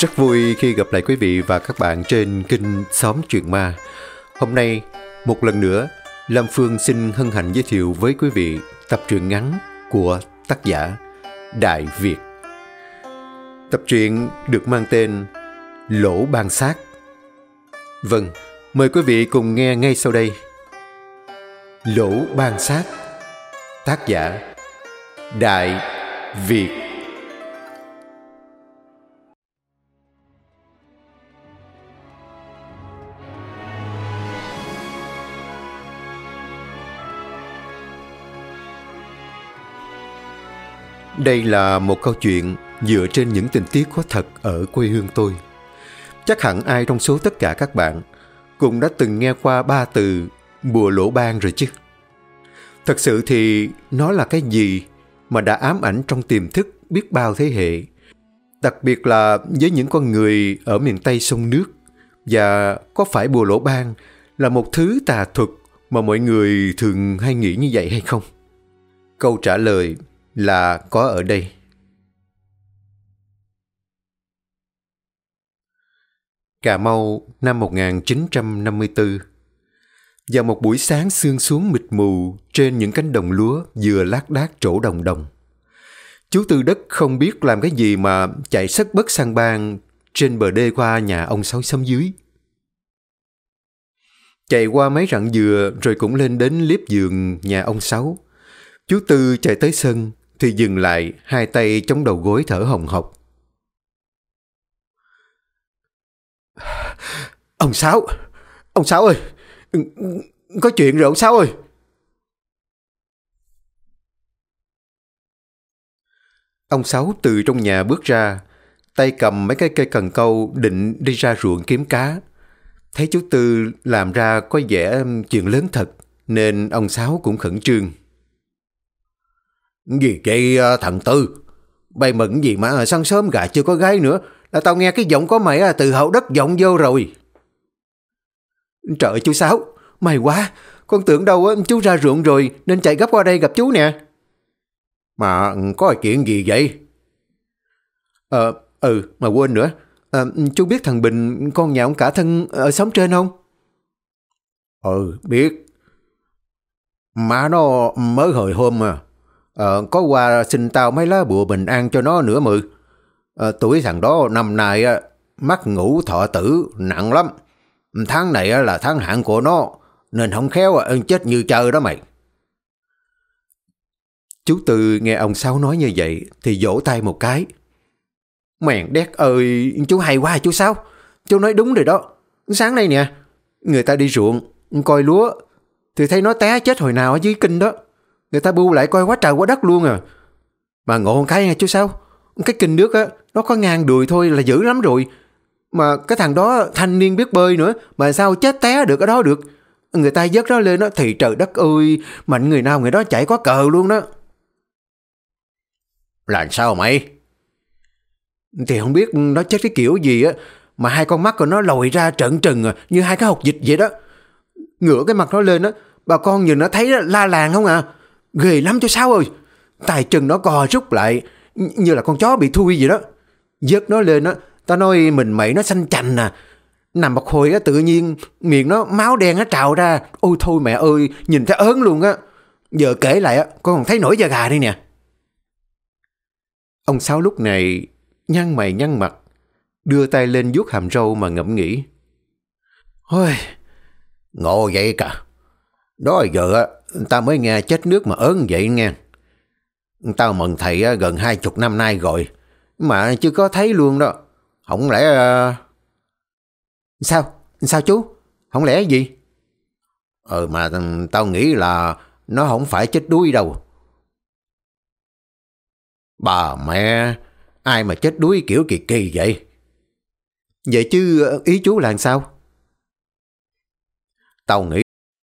Rất vui khi gặp lại quý vị và các bạn trên kênh Xóm Chuyện Ma. Hôm nay, một lần nữa, Lam Phương xin hân hạnh giới thiệu với quý vị tập truyện ngắn của tác giả Đại Việt. Tập truyện được mang tên Lỗ Ban Sát. Vâng, mời quý vị cùng nghe ngay sau đây. Lỗ Ban Sát Tác giả Đại Việt Đây là một câu chuyện dựa trên những tình tiết có thật ở quê hương tôi. Chắc hẳn ai trong số tất cả các bạn cũng đã từng nghe qua ba từ bùa lỗ ban rồi chứ. Thật sự thì nó là cái gì mà đã ám ảnh trong tiềm thức biết bao thế hệ. Đặc biệt là với những con người ở miền Tây sông nước. Và có phải bùa lỗ ban là một thứ tà thuật mà mọi người thường hay nghĩ như vậy hay không? Câu trả lời là có ở đây. Cà Mau năm 1954 Vào một buổi sáng sương xuống mịt mù trên những cánh đồng lúa vừa lác đác trổ đồng đồng. Chú Tư Đất không biết làm cái gì mà chạy sất bất sang bang trên bờ đê qua nhà ông Sáu xóm dưới. Chạy qua mấy rặng dừa rồi cũng lên đến liếp giường nhà ông Sáu. Chú Tư chạy tới sân, thì dừng lại hai tay chống đầu gối thở hồng hộc. Ông Sáu, ông Sáu ơi, có chuyện rồi ông Sáu ơi. Ông Sáu từ trong nhà bước ra, tay cầm mấy cái cây cần câu định đi ra ruộng kiếm cá. Thấy chú Tư làm ra có vẻ chuyện lớn thật, nên ông Sáu cũng khẩn trương. Gì vậy ờ, thằng Tư? Bay mừng gì mà sáng sớm gà chưa có gái nữa. Là tao nghe cái giọng có mày từ hậu đất vọng vô rồi. Trời chú Sáu, may quá. Con tưởng đâu chú ra ruộng rồi nên chạy gấp qua đây gặp chú nè. Mà có chuyện gì vậy? Ờ, ừ, mà quên nữa. À, chú biết thằng Bình, con nhà ông cả thân ở xóm trên không? Ừ, biết. Má nó mới hồi hôm mà. Ờ, có qua xin tao mấy lá bùa bình an cho nó nữa mừ. Ờ, tuổi thằng đó năm nay mắt ngủ thọ tử nặng lắm. Tháng này là tháng hạn của nó, nên không khéo ơn chết như chơi đó mày. Chú Tư nghe ông Sáu nói như vậy thì vỗ tay một cái. Mèn đét ơi, chú hay quá chú Sáu. Chú nói đúng rồi đó. Sáng nay nè, người ta đi ruộng, coi lúa, thì thấy nó té chết hồi nào ở dưới kinh đó. Người ta bu lại coi quá trời quá đất luôn à. Mà ngộ cái nha chú sao? Cái kinh nước á, nó có ngang đùi thôi là dữ lắm rồi. Mà cái thằng đó thanh niên biết bơi nữa, mà sao chết té được ở đó được. Người ta dớt nó lên đó thì trời đất ơi, mạnh người nào người đó chạy có cờ luôn đó. Là sao mày? Thì không biết nó chết cái kiểu gì á, mà hai con mắt của nó lồi ra trận trừng à, như hai cái hột dịch vậy đó. Ngửa cái mặt nó lên á, bà con nhìn nó thấy la làng không à. Ghê lắm cho sao ơi. Tài chân nó co rút lại, như là con chó bị thui vậy đó. Dớt nó lên á, tao nói mình mẩy nó xanh chành à. Nằm một hồi á, tự nhiên miệng nó máu đen nó trào ra. Ôi thôi mẹ ơi, nhìn thấy ớn luôn á. Giờ kể lại á, con còn thấy nổi da gà đây nè. Ông Sáu lúc này nhăn mày nhăn mặt, đưa tay lên vuốt hàm râu mà ngẫm nghĩ. Ôi, ngộ vậy cả. Đó giờ ta mới nghe chết nước mà ớn vậy nghe. Tao mừng thầy gần hai chục năm nay rồi, mà chưa có thấy luôn đó. Không lẽ... Ờ, sao? Sao chú? Không lẽ gì? Ừ mà tao nghĩ là nó không phải chết đuối đâu. Bà mẹ, ai mà chết đuối kiểu kỳ kỳ vậy? Vậy chứ ý chú là sao? Tao nghĩ